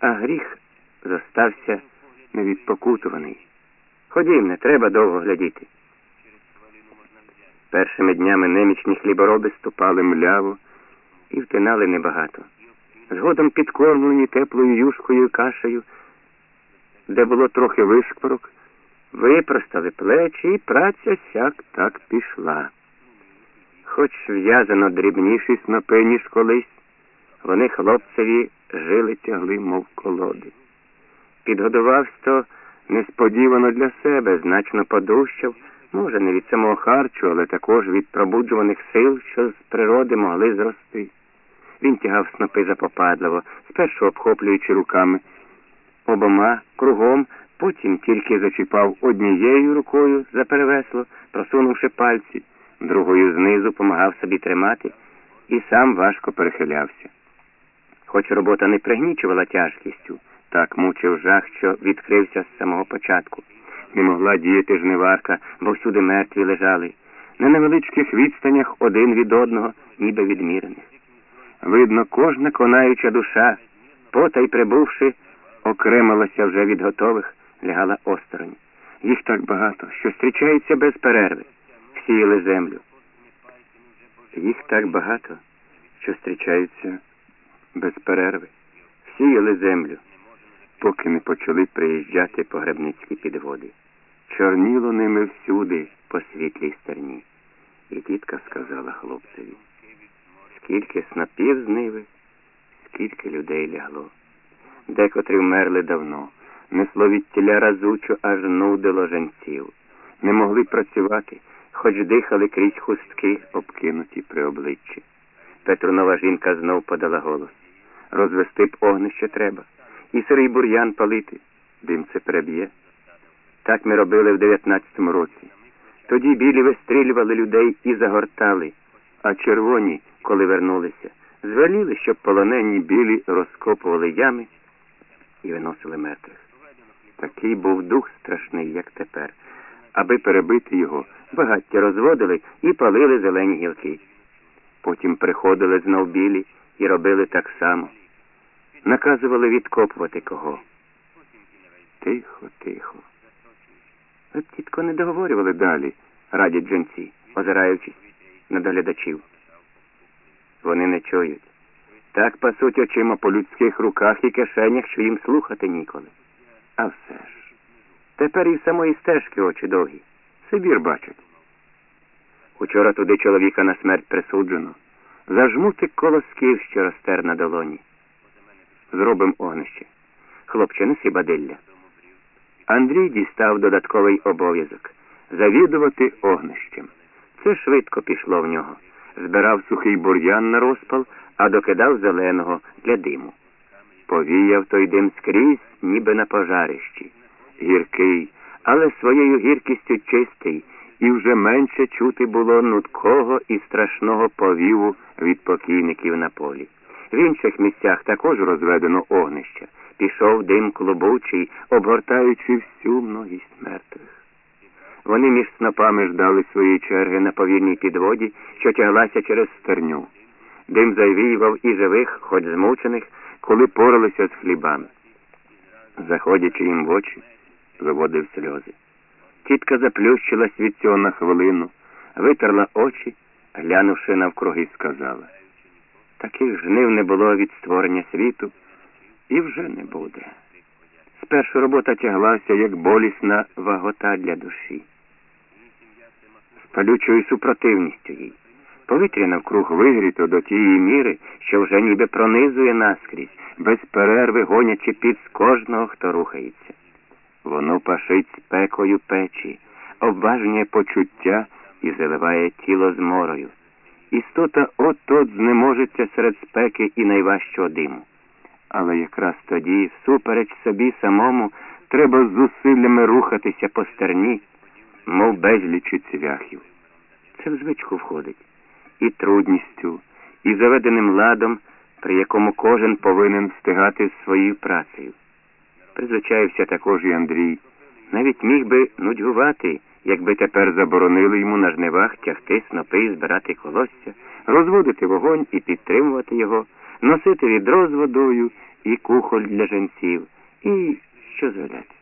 а гріх зостався невідпокутуваний. Ходім, не треба довго глядіти. Першими днями немічні хлібороби ступали мляво і втинали небагато. Згодом підкормлені теплою юшкою і кашею, де було трохи вишкварок, випростали плечі, і праця сяк так пішла. Хоч в'язано дрібніші снопи, ніж колись, вони хлопцеві жили тягли, мов колоди. Підгодувався то несподівано для себе, значно подущав, може, не від самого харчу, але також від пробуджуваних сил, що з природи могли зрости. Він тягав снопи запопадливо, спершу обхоплюючи руками обома кругом, потім тільки зачіпав однією рукою за перевесло, просунувши пальці, другою знизу помагав собі тримати і сам важко перехилявся. Хоч робота не пригнічувала тяжкістю, так мучив жах, що відкрився з самого початку. Не могла діяти жниварка, бо всюди мертві лежали, на невеличких відстанях один від одного, ніби відмірених. Видно, кожна конаюча душа, потай прибувши, окремилася вже від готових, лягала осторонь. Їх так багато, що зустрічаються без перерви, всіяли землю. Їх так багато, що зустрічаються без перерви, всіяли землю, поки не почали приїжджати погребницькі підводи. Чорніло ними всюди по світлій стерні. І тітка сказала хлопцеві, скільки снопів зниви, скільки людей лягло. Декотрі вмерли давно, несло від тіля разучо, аж нудило женців. Не могли працювати, хоч дихали крізь хустки, обкинуті при обличчі. Петрунова жінка знов подала голос. Розвести б огнище треба, і сирий бур'ян палити, дим це переб'є. Так ми робили в 19-му році. Тоді білі вистрілювали людей і загортали, а червоні, коли вернулися, звеліли, щоб полонені білі розкопували ями і виносили мертвих. Такий був дух страшний, як тепер. Аби перебити його, багаття розводили і палили зелені гілки. Потім приходили знов білі і робили так само. Наказували відкопувати кого. Тихо, тихо. Ви, тітко, не договорювали далі, радять жінці, озираючись на доглядачів. Вони не чують. Так пасуть очима по людських руках і кишенях, що їм слухати ніколи. А все ж. Тепер і в самої стежки очі довгі. Сибір бачать. Учора туди чоловіка на смерть присуджено. Зажмутик колосків, що розтер на долоні. Зробим огнище. Хлопче, неси бадилля. Андрій дістав додатковий обов'язок завідувати огнищем. Це швидко пішло в нього. Збирав сухий бур'ян на розпал, а докидав зеленого для диму. Повіяв той дим скрізь, ніби на пожарищі. Гіркий, але своєю гіркістю чистий, і вже менше чути було нудкого і страшного повіву від покійників на полі. В інших місцях також розведено огнище. Пішов дим клубучий, обгортаючи всю многість мертвих. Вони між снопами ждали своєї черги на повільній підводі, що тяглася через стерню. Дим завіював і живих, хоч змучених, коли поралися з хлібами. Заходячи їм в очі, виводив сльози. Тітка заплющилась від цього на хвилину, витерла очі, глянувши навкруги, сказала таких жнив не було від створення світу і вже не буде. Спершу робота тяглася, як болісна вагота для душі, з палючою супротивністю їй. Повітря навкруг вигріто до тієї міри, що вже ніби пронизує наскрізь, без перерви гонячи під з кожного, хто рухається. Воно пашить спекою печі, обважнює почуття і заливає тіло зморою. Істота от-от знеможеться серед спеки і найважчого диму. Але якраз тоді, всупереч собі самому, треба з зусиллями рухатися по стерні, мов безлічі цвяхів. Це в звичку входить і трудністю, і заведеним ладом, при якому кожен повинен встигати з своєю працею. Призвичаєвся також і Андрій. Навіть міг би нудьгувати, якби тепер заборонили йому на жнивах тягти снопи, збирати колосся, розводити вогонь і підтримувати його, носити відро з водою і кухоль для женців, і що згадати.